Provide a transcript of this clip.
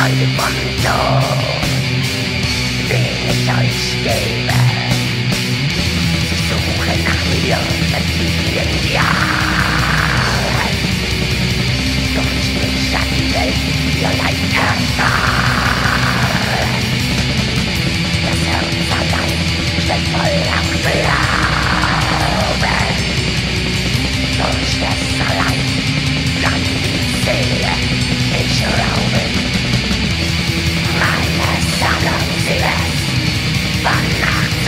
sai di quanto viene sai schiena sulle navi e di via dove si sa di te io l'hai canta la senza dai se poi la clave non c'è salai grandi sere e c'è